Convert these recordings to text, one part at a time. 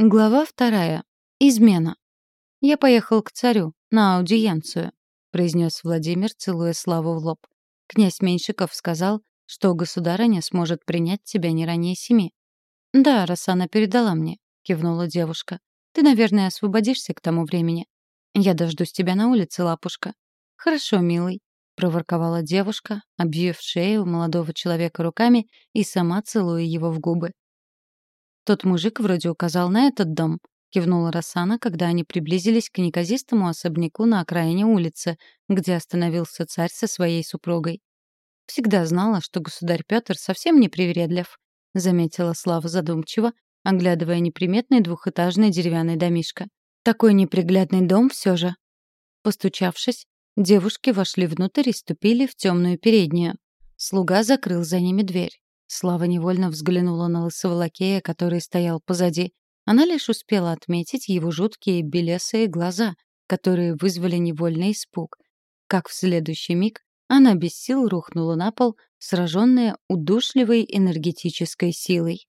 Глава вторая. Измена. «Я поехал к царю, на аудиенцию», — произнес Владимир, целуя Славу в лоб. «Князь Меньшиков сказал, что государыня сможет принять тебя не ранее семи». «Да, раз она передала мне», — кивнула девушка. «Ты, наверное, освободишься к тому времени. Я дождусь тебя на улице, лапушка». «Хорошо, милый», — проворковала девушка, обвив шею молодого человека руками и сама целуя его в губы. «Тот мужик вроде указал на этот дом», — кивнула Рассана, когда они приблизились к неказистому особняку на окраине улицы, где остановился царь со своей супругой. «Всегда знала, что государь Петр совсем не привередлив», — заметила Слава задумчиво, оглядывая неприметный двухэтажный деревянный домишко. «Такой неприглядный дом все же». Постучавшись, девушки вошли внутрь и ступили в темную переднюю. Слуга закрыл за ними дверь. Слава невольно взглянула на лысого лакея, который стоял позади. Она лишь успела отметить его жуткие белесые глаза, которые вызвали невольный испуг. Как в следующий миг она без сил рухнула на пол, сраженная удушливой энергетической силой.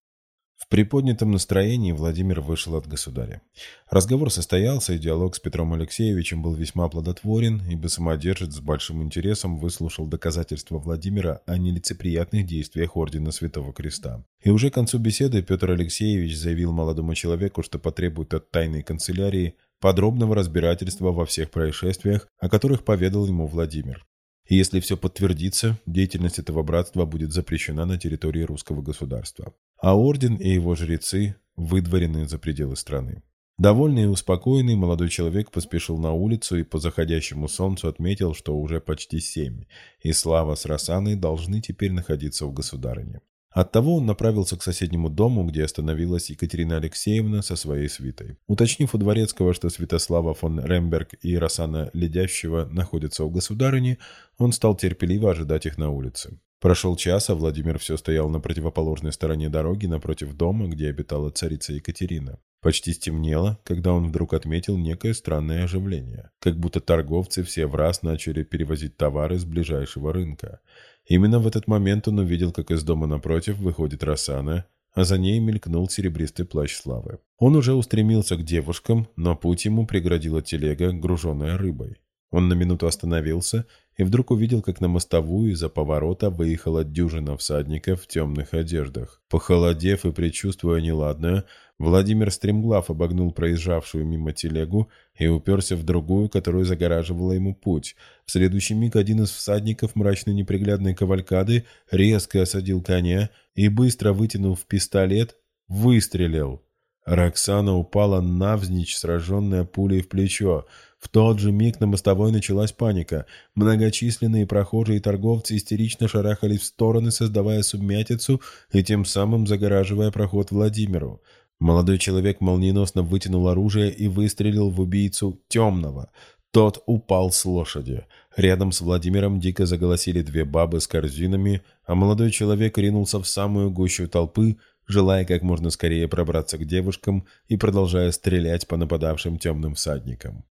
В приподнятом настроении Владимир вышел от государя. Разговор состоялся, и диалог с Петром Алексеевичем был весьма плодотворен, ибо самодержец с большим интересом выслушал доказательства Владимира о нелицеприятных действиях Ордена Святого Креста. И уже к концу беседы Петр Алексеевич заявил молодому человеку, что потребует от тайной канцелярии подробного разбирательства во всех происшествиях, о которых поведал ему Владимир. И если все подтвердится, деятельность этого братства будет запрещена на территории русского государства. А орден и его жрецы выдворены за пределы страны. Довольный и успокоенный молодой человек поспешил на улицу и по заходящему солнцу отметил, что уже почти семь, и Слава с Росаной должны теперь находиться в государине. Оттого он направился к соседнему дому, где остановилась Екатерина Алексеевна со своей свитой. Уточнив у дворецкого, что Святослава фон Ремберг и Росана Ледящего находятся у государыни, он стал терпеливо ожидать их на улице. Прошел час, а Владимир все стоял на противоположной стороне дороги напротив дома, где обитала царица Екатерина. Почти стемнело, когда он вдруг отметил некое странное оживление. Как будто торговцы все в раз начали перевозить товары с ближайшего рынка. Именно в этот момент он увидел, как из дома напротив выходит Рассана, а за ней мелькнул серебристый плащ славы. Он уже устремился к девушкам, но путь ему преградила телега, груженная рыбой. Он на минуту остановился и вдруг увидел, как на мостовую из-за поворота выехала дюжина всадников в темных одеждах. Похолодев и предчувствуя неладное, Владимир Стремглав обогнул проезжавшую мимо телегу и уперся в другую, которую загораживала ему путь. В следующий миг один из всадников мрачной неприглядной кавалькады резко осадил коня и, быстро вытянув пистолет, выстрелил. Роксана упала навзничь, сраженная пулей в плечо. В тот же миг на мостовой началась паника. Многочисленные прохожие и торговцы истерично шарахались в стороны, создавая сумятицу и тем самым загораживая проход Владимиру. Молодой человек молниеносно вытянул оружие и выстрелил в убийцу темного. Тот упал с лошади. Рядом с Владимиром дико заголосили две бабы с корзинами, а молодой человек ринулся в самую гущу толпы, желая как можно скорее пробраться к девушкам и продолжая стрелять по нападавшим темным всадникам.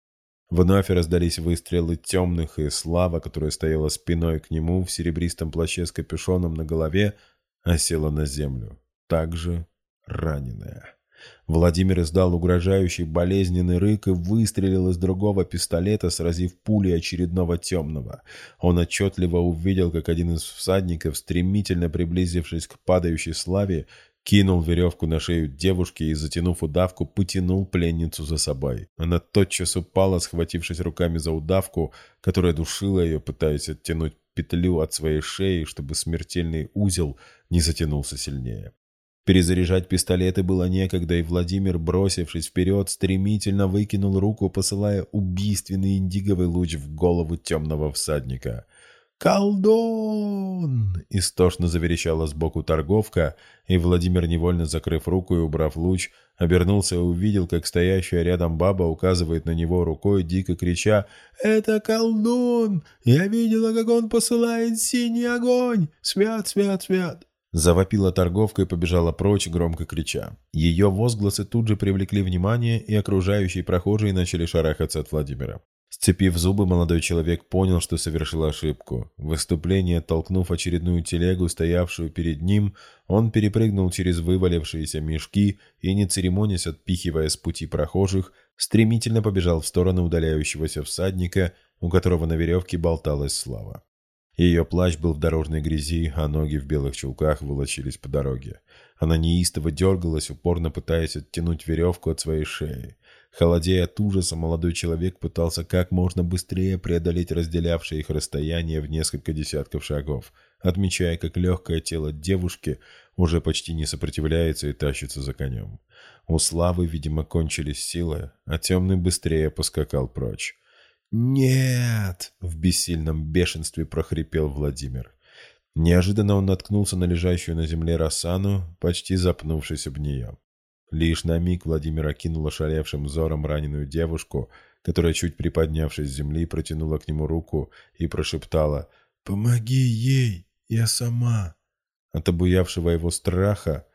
Вновь раздались выстрелы темных, и Слава, которая стояла спиной к нему в серебристом плаще с капюшоном на голове, осела на землю, также раненая. Владимир издал угрожающий болезненный рык и выстрелил из другого пистолета, сразив пулей очередного темного. Он отчетливо увидел, как один из всадников, стремительно приблизившись к падающей славе, кинул веревку на шею девушки и, затянув удавку, потянул пленницу за собой. Она тотчас упала, схватившись руками за удавку, которая душила ее, пытаясь оттянуть петлю от своей шеи, чтобы смертельный узел не затянулся сильнее. Перезаряжать пистолеты было некогда, и Владимир, бросившись вперед, стремительно выкинул руку, посылая убийственный индиговый луч в голову темного всадника. «Колдун!» — истошно заверещала сбоку торговка, и Владимир, невольно закрыв руку и убрав луч, обернулся и увидел, как стоящая рядом баба указывает на него рукой, дико крича «Это колдун! Я видела, как он посылает синий огонь! Смят, смят, смят!» Завопила торговка и побежала прочь, громко крича. Ее возгласы тут же привлекли внимание, и окружающие прохожие начали шарахаться от Владимира. Сцепив зубы, молодой человек понял, что совершил ошибку. В выступление, толкнув очередную телегу, стоявшую перед ним, он перепрыгнул через вывалившиеся мешки и, не церемонясь, отпихивая с пути прохожих, стремительно побежал в сторону удаляющегося всадника, у которого на веревке болталась слава. Ее плащ был в дорожной грязи, а ноги в белых чулках волочились по дороге. Она неистово дергалась, упорно пытаясь оттянуть веревку от своей шеи. Холодея от ужаса, молодой человек пытался как можно быстрее преодолеть разделявшее их расстояние в несколько десятков шагов, отмечая, как легкое тело девушки уже почти не сопротивляется и тащится за конем. У Славы, видимо, кончились силы, а темный быстрее поскакал прочь. «Нет!» — в бессильном бешенстве прохрипел Владимир. Неожиданно он наткнулся на лежащую на земле Рассану, почти запнувшись об нее. Лишь на миг Владимир окинул ошалевшим взором раненую девушку, которая, чуть приподнявшись с земли, протянула к нему руку и прошептала «Помоги ей, я сама». От обуявшего его страха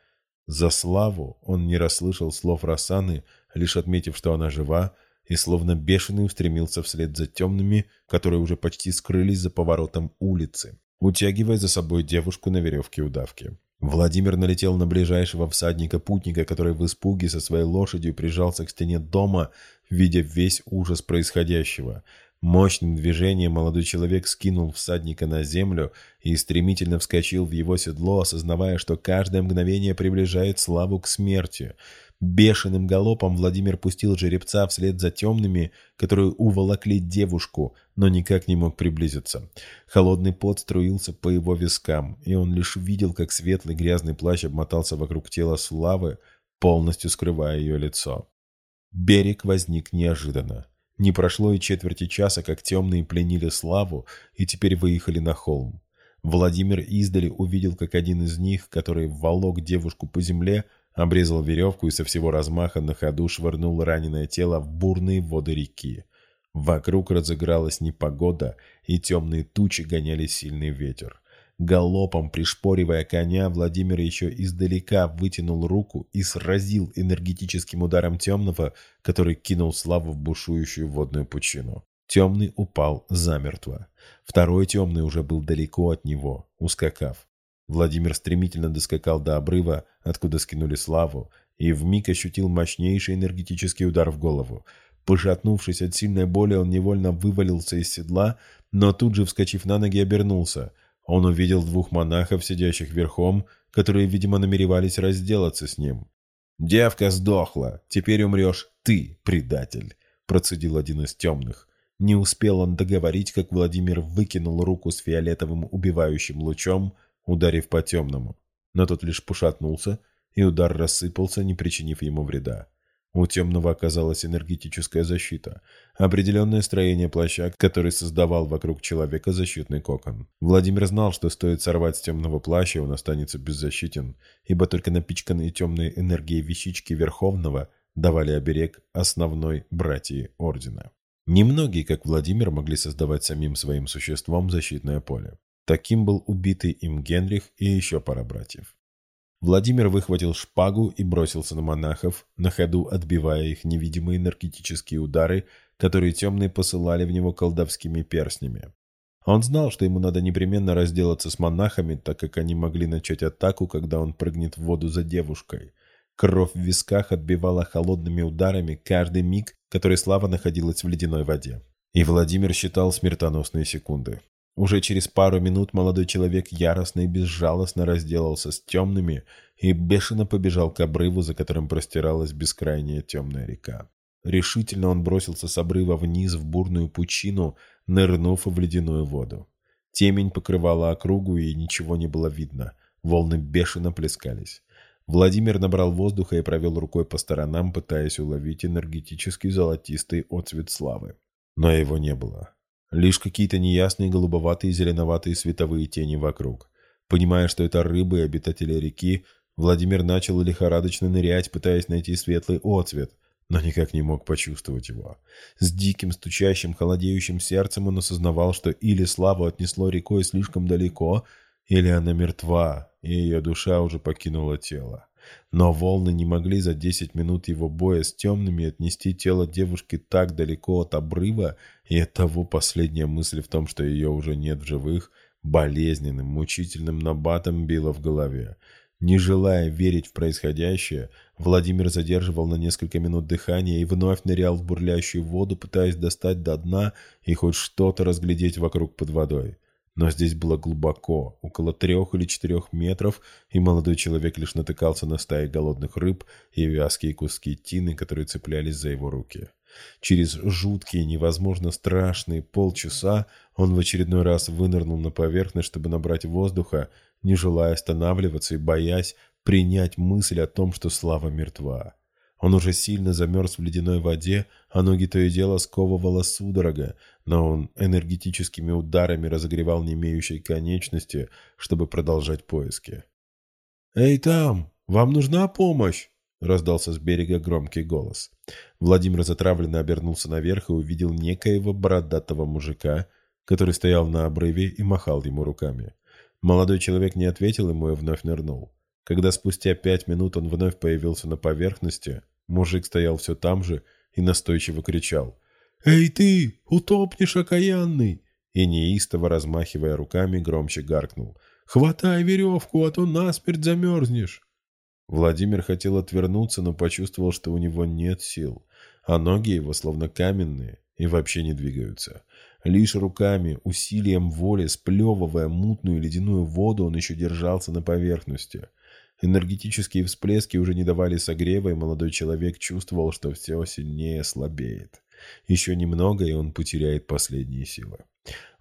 за славу он не расслышал слов Рассаны, лишь отметив, что она жива, и словно бешеный устремился вслед за темными, которые уже почти скрылись за поворотом улицы, утягивая за собой девушку на веревке удавки. Владимир налетел на ближайшего всадника-путника, который в испуге со своей лошадью прижался к стене дома, видя весь ужас происходящего. Мощным движением молодой человек скинул всадника на землю и стремительно вскочил в его седло, осознавая, что каждое мгновение приближает славу к смерти. Бешеным галопом Владимир пустил жеребца вслед за темными, которые уволокли девушку, но никак не мог приблизиться. Холодный пот струился по его вискам, и он лишь видел, как светлый грязный плащ обмотался вокруг тела Славы, полностью скрывая ее лицо. Берег возник неожиданно. Не прошло и четверти часа, как темные пленили Славу и теперь выехали на холм. Владимир издали увидел, как один из них, который волок девушку по земле, обрезал веревку и со всего размаха на ходу швырнул раненое тело в бурные воды реки. Вокруг разыгралась непогода, и темные тучи гоняли сильный ветер. Галопом пришпоривая коня, Владимир еще издалека вытянул руку и сразил энергетическим ударом темного, который кинул Славу в бушующую водную пучину. Темный упал замертво. Второй темный уже был далеко от него, ускакав. Владимир стремительно доскакал до обрыва, откуда скинули славу, и вмиг ощутил мощнейший энергетический удар в голову. Пошатнувшись от сильной боли, он невольно вывалился из седла, но тут же, вскочив на ноги, обернулся. Он увидел двух монахов, сидящих верхом, которые, видимо, намеревались разделаться с ним. «Девка сдохла, теперь умрешь ты, предатель», — процедил один из темных. Не успел он договорить, как Владимир выкинул руку с фиолетовым убивающим лучом, ударив по темному. Но тот лишь пошатнулся, и удар рассыпался, не причинив ему вреда. У темного оказалась энергетическая защита, определенное строение плаща, который создавал вокруг человека защитный кокон. Владимир знал, что стоит сорвать с темного плаща, он останется беззащитен, ибо только напичканные темной энергией вещички Верховного давали оберег основной братьи Ордена. Немногие, как Владимир, могли создавать самим своим существом защитное поле. Таким был убитый им Генрих и еще пара братьев. Владимир выхватил шпагу и бросился на монахов, на ходу отбивая их невидимые энергетические удары, которые темные посылали в него колдовскими перстнями. Он знал, что ему надо непременно разделаться с монахами, так как они могли начать атаку, когда он прыгнет в воду за девушкой. Кровь в висках отбивала холодными ударами каждый миг, который Слава находилась в ледяной воде. И Владимир считал смертоносные секунды. Уже через пару минут молодой человек яростно и безжалостно разделался с темными и бешено побежал к обрыву, за которым простиралась бескрайняя темная река. Решительно он бросился с обрыва вниз в бурную пучину, нырнув в ледяную воду. Темень покрывала округу, и ничего не было видно. Волны бешено плескались. Владимир набрал воздуха и провел рукой по сторонам, пытаясь уловить энергетический золотистый отцвет славы. Но его не было. Лишь какие-то неясные голубоватые зеленоватые световые тени вокруг. Понимая, что это рыбы и обитатели реки, Владимир начал лихорадочно нырять, пытаясь найти светлый отцвет, но никак не мог почувствовать его. С диким, стучащим, холодеющим сердцем он осознавал, что или славу отнесло рекой слишком далеко, или она мертва, и ее душа уже покинула тело. Но волны не могли за десять минут его боя с темными отнести тело девушки так далеко от обрыва, и оттого последняя мысль в том, что ее уже нет в живых, болезненным, мучительным набатом била в голове. Не желая верить в происходящее, Владимир задерживал на несколько минут дыхание и вновь нырял в бурлящую воду, пытаясь достать до дна и хоть что-то разглядеть вокруг под водой. Но здесь было глубоко, около трех или четырех метров, и молодой человек лишь натыкался на стаи голодных рыб и вязкие куски тины, которые цеплялись за его руки. Через жуткие, невозможно страшные полчаса он в очередной раз вынырнул на поверхность, чтобы набрать воздуха, не желая останавливаться и боясь принять мысль о том, что Слава мертва. Он уже сильно замерз в ледяной воде, а ноги то и дело сковывала судорога, но он энергетическими ударами разогревал немеющие конечности, чтобы продолжать поиски. «Эй, там! Вам нужна помощь!» — раздался с берега громкий голос. Владимир затравленно обернулся наверх и увидел некоего бородатого мужика, который стоял на обрыве и махал ему руками. Молодой человек не ответил ему и вновь нырнул. Когда спустя пять минут он вновь появился на поверхности, мужик стоял все там же и настойчиво кричал. «Эй ты, утопнешь, окаянный!» И неистово, размахивая руками, громче гаркнул. «Хватай веревку, а то насмерть замерзнешь!» Владимир хотел отвернуться, но почувствовал, что у него нет сил, а ноги его словно каменные и вообще не двигаются. Лишь руками, усилием воли, сплевывая мутную ледяную воду, он еще держался на поверхности. Энергетические всплески уже не давали согрева, и молодой человек чувствовал, что все сильнее слабеет. Еще немного, и он потеряет последние силы.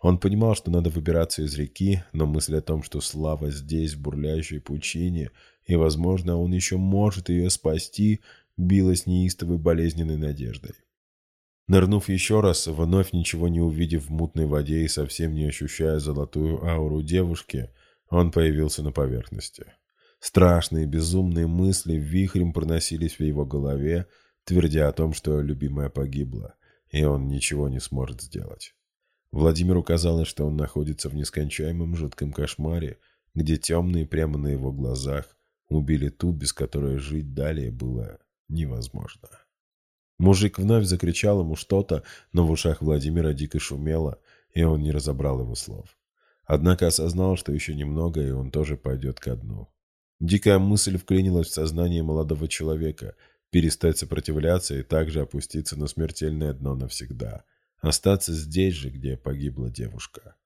Он понимал, что надо выбираться из реки, но мысль о том, что Слава здесь, в бурлящей пучине, и, возможно, он еще может ее спасти, билась неистовой болезненной надеждой. Нырнув еще раз, вновь ничего не увидев в мутной воде и совсем не ощущая золотую ауру девушки, он появился на поверхности. Страшные, безумные мысли вихрем проносились в его голове, твердя о том, что любимая погибла, и он ничего не сможет сделать. Владимиру казалось, что он находится в нескончаемом жутком кошмаре, где темные прямо на его глазах убили ту, без которой жить далее было невозможно. Мужик вновь закричал ему что-то, но в ушах Владимира дико шумело, и он не разобрал его слов. Однако осознал, что еще немного, и он тоже пойдет ко дну. Дикая мысль вклинилась в сознание молодого человека – перестать сопротивляться и также опуститься на смертельное дно навсегда. Остаться здесь же, где погибла девушка.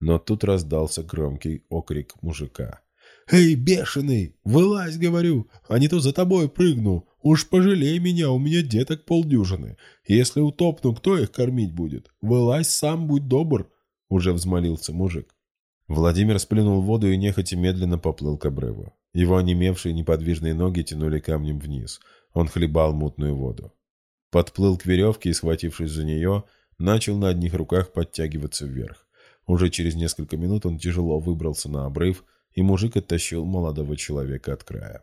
Но тут раздался громкий окрик мужика. «Эй, бешеный! Вылазь, говорю, а не то за тобой прыгну. Уж пожалей меня, у меня деток полдюжины. Если утопну, кто их кормить будет? Вылазь сам, будь добр!» Уже взмолился мужик. Владимир сплюнул воду и нехотя медленно поплыл к обрыву. Его онемевшие неподвижные ноги тянули камнем вниз. Он хлебал мутную воду. Подплыл к веревке и, схватившись за нее, начал на одних руках подтягиваться вверх. Уже через несколько минут он тяжело выбрался на обрыв, и мужик оттащил молодого человека от края.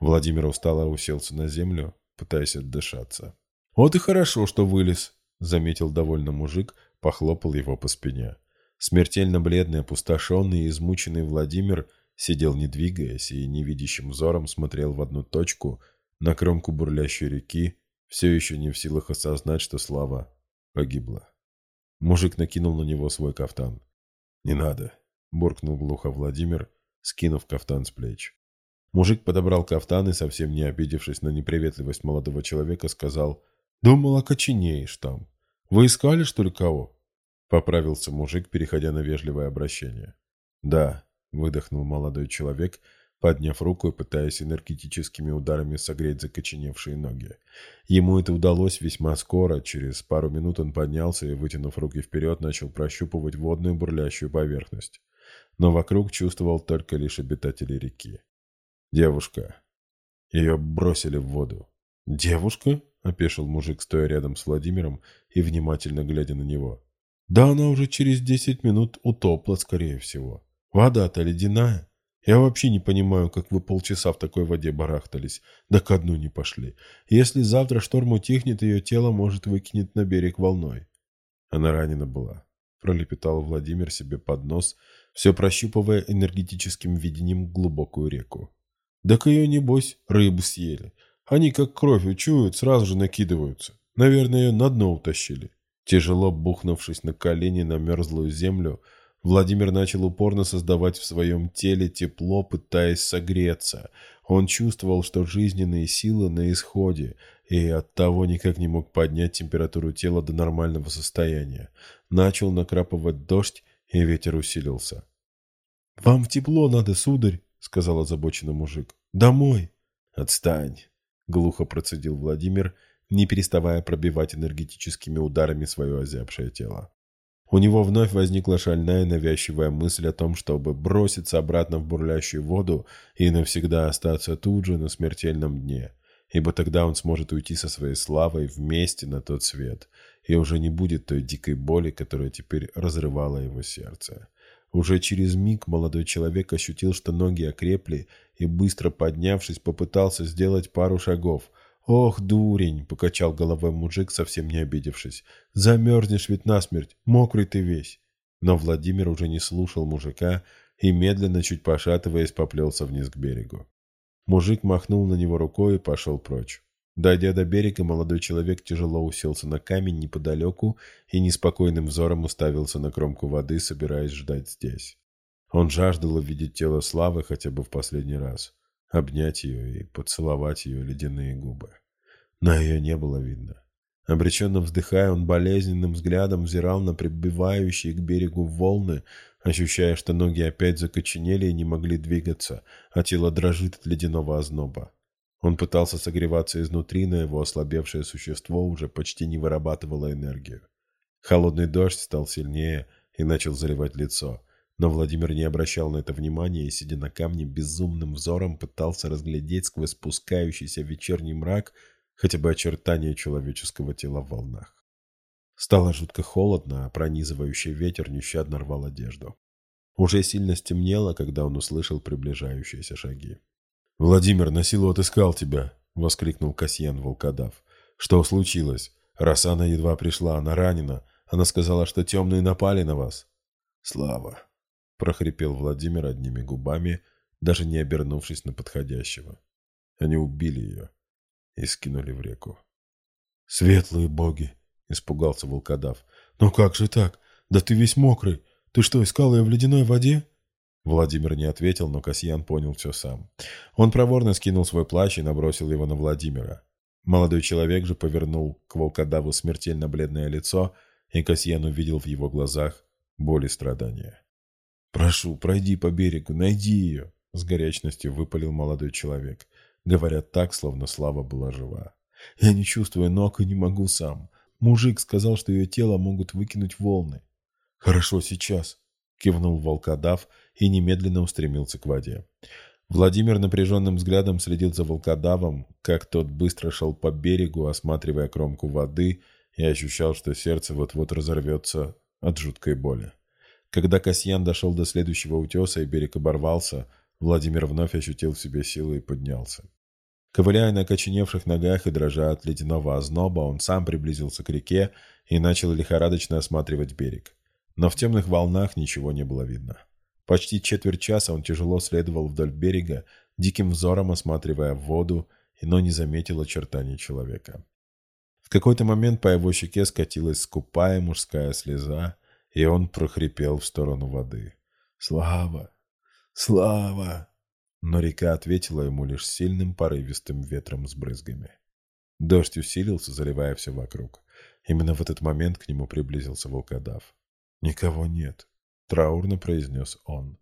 Владимир устало уселся на землю, пытаясь отдышаться. «Вот и хорошо, что вылез», — заметил довольно мужик, похлопал его по спине. Смертельно бледный, опустошенный и измученный Владимир сидел не двигаясь и невидящим взором смотрел в одну точку на кромку бурлящей реки, все еще не в силах осознать, что Слава погибла. Мужик накинул на него свой кафтан. «Не надо», — буркнул глухо Владимир, скинув кафтан с плеч. Мужик подобрал кафтан и, совсем не обидевшись на неприветливость молодого человека, сказал «Думал, окоченеешь там. Вы искали, что ли, кого?» Поправился мужик, переходя на вежливое обращение. «Да», — выдохнул молодой человек, подняв руку и пытаясь энергетическими ударами согреть закоченевшие ноги. Ему это удалось весьма скоро, через пару минут он поднялся и, вытянув руки вперед, начал прощупывать водную бурлящую поверхность но вокруг чувствовал только лишь обитатели реки. Девушка. Ее бросили в воду. «Девушка?» – опешил мужик, стоя рядом с Владимиром и внимательно глядя на него. «Да она уже через десять минут утопла, скорее всего. Вода-то ледяная. Я вообще не понимаю, как вы полчаса в такой воде барахтались, да ко дну не пошли. Если завтра шторм утихнет, ее тело может выкинет на берег волной». Она ранена была. Пролепетал Владимир себе под нос – все прощупывая энергетическим видением глубокую реку. «Так ее, небось, рыбу съели. Они как кровь учуют, сразу же накидываются. Наверное, ее на дно утащили». Тяжело бухнувшись на колени на мерзлую землю, Владимир начал упорно создавать в своем теле тепло, пытаясь согреться. Он чувствовал, что жизненные силы на исходе, и оттого никак не мог поднять температуру тела до нормального состояния. Начал накрапывать дождь, и ветер усилился. «Вам в тепло надо, сударь», — сказал озабоченный мужик. «Домой». «Отстань», — глухо процедил Владимир, не переставая пробивать энергетическими ударами свое озябшее тело. У него вновь возникла шальная навязчивая мысль о том, чтобы броситься обратно в бурлящую воду и навсегда остаться тут же на смертельном дне, ибо тогда он сможет уйти со своей славой вместе на тот свет, и уже не будет той дикой боли, которая теперь разрывала его сердце. Уже через миг молодой человек ощутил, что ноги окрепли, и, быстро поднявшись, попытался сделать пару шагов. «Ох, дурень!» — покачал головой мужик, совсем не обидевшись. «Замерзнешь ведь насмерть, мокрый ты весь!» Но Владимир уже не слушал мужика и, медленно, чуть пошатываясь, поплелся вниз к берегу. Мужик махнул на него рукой и пошел прочь. Дойдя до берега, молодой человек тяжело уселся на камень неподалеку и неспокойным взором уставился на кромку воды, собираясь ждать здесь. Он жаждал увидеть тело Славы хотя бы в последний раз, обнять ее и поцеловать ее ледяные губы. Но ее не было видно. Обреченно вздыхая, он болезненным взглядом взирал на прибивающие к берегу волны, ощущая, что ноги опять закоченели и не могли двигаться, а тело дрожит от ледяного озноба. Он пытался согреваться изнутри, но его ослабевшее существо уже почти не вырабатывало энергию. Холодный дождь стал сильнее и начал заливать лицо. Но Владимир не обращал на это внимания и, сидя на камне, безумным взором пытался разглядеть сквозь спускающийся вечерний мрак хотя бы очертания человеческого тела в волнах. Стало жутко холодно, а пронизывающий ветер нещадно рвал одежду. Уже сильно стемнело, когда он услышал приближающиеся шаги. «Владимир на силу отыскал тебя!» — воскликнул Касьян Волкодав. «Что случилось? Росана едва пришла, она ранена. Она сказала, что темные напали на вас». «Слава!» — прохрипел Владимир одними губами, даже не обернувшись на подходящего. Они убили ее и скинули в реку. «Светлые боги!» — испугался волкодав. «Ну как же так? Да ты весь мокрый! Ты что, искал ее в ледяной воде?» Владимир не ответил, но Касьян понял все сам. Он проворно скинул свой плащ и набросил его на Владимира. Молодой человек же повернул к волкодаву смертельно бледное лицо, и Касьян увидел в его глазах боль и страдания. «Прошу, пройди по берегу, найди ее!» — с горячностью выпалил молодой человек. Говорят так, словно Слава была жива. «Я не чувствую ног и не могу сам. Мужик сказал, что ее тело могут выкинуть волны». «Хорошо, сейчас», — кивнул волкодав и немедленно устремился к воде. Владимир напряженным взглядом следил за волкодавом, как тот быстро шел по берегу, осматривая кромку воды, и ощущал, что сердце вот-вот разорвется от жуткой боли. Когда Касьян дошел до следующего утеса и берег оборвался, Владимир вновь ощутил в себе силы и поднялся. Ковыляя на коченевших ногах и дрожа от ледяного озноба, он сам приблизился к реке и начал лихорадочно осматривать берег. Но в темных волнах ничего не было видно. Почти четверть часа он тяжело следовал вдоль берега, диким взором осматривая воду, но не заметил очертаний человека. В какой-то момент по его щеке скатилась скупая мужская слеза, и он прохрипел в сторону воды. «Слава! Слава!» Но река ответила ему лишь сильным порывистым ветром с брызгами. Дождь усилился, заливая все вокруг. Именно в этот момент к нему приблизился волкодав. «Никого нет», — траурно произнес он.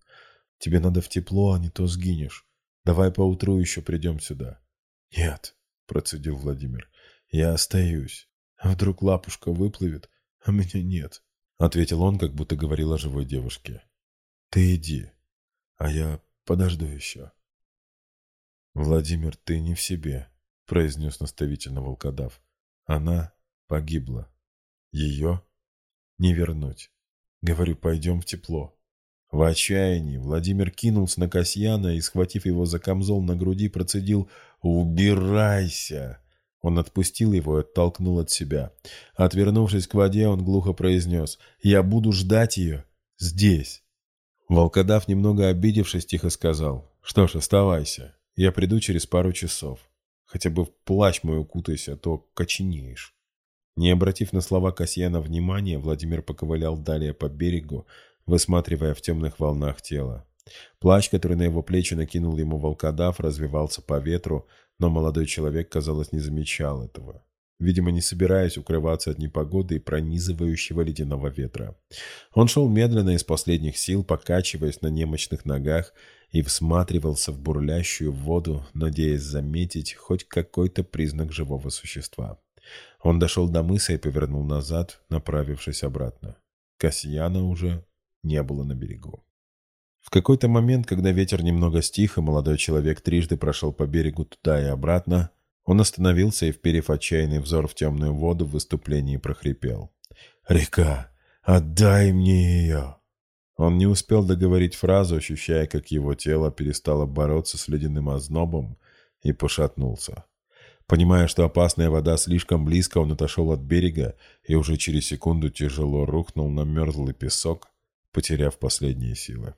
«Тебе надо в тепло, а не то сгинешь. Давай поутру еще придем сюда». «Нет», — процедил Владимир, — «я остаюсь. А вдруг лапушка выплывет, а меня нет?» — ответил он, как будто говорил о живой девушке. «Ты иди, а я подожду еще». «Владимир, ты не в себе», — произнес наставительно волкодав. «Она погибла. Ее не вернуть». Говорю, пойдем в тепло. В отчаянии Владимир кинулся на Касьяна и, схватив его за камзол на груди, процедил «Убирайся!». Он отпустил его и оттолкнул от себя. Отвернувшись к воде, он глухо произнес «Я буду ждать ее здесь». Волкодав, немного обидевшись, тихо сказал. «Что ж, оставайся. Я приду через пару часов. Хотя бы в плащ мой укутайся, а то коченеешь». Не обратив на слова Касьяна внимания, Владимир поковылял далее по берегу, высматривая в темных волнах тело. Плащ, который на его плечи накинул ему волкодав, развивался по ветру, но молодой человек, казалось, не замечал этого. Видимо, не собираясь укрываться от непогоды и пронизывающего ледяного ветра. Он шел медленно из последних сил, покачиваясь на немощных ногах, и всматривался в бурлящую воду, надеясь заметить хоть какой-то признак живого существа. Он дошел до мыса и повернул назад, направившись обратно. Касьяна уже не было на берегу. В какой-то момент, когда ветер немного стих, и молодой человек трижды прошел по берегу туда и обратно, он остановился и, вперев отчаянный взор в темную воду, в выступлении прохрипел. «Река, отдай мне ее!» Он не успел договорить фразу, ощущая, как его тело перестало бороться с ледяным ознобом, и пошатнулся. Понимая, что опасная вода слишком близко, он отошел от берега и уже через секунду тяжело рухнул на мерзлый песок, потеряв последние силы.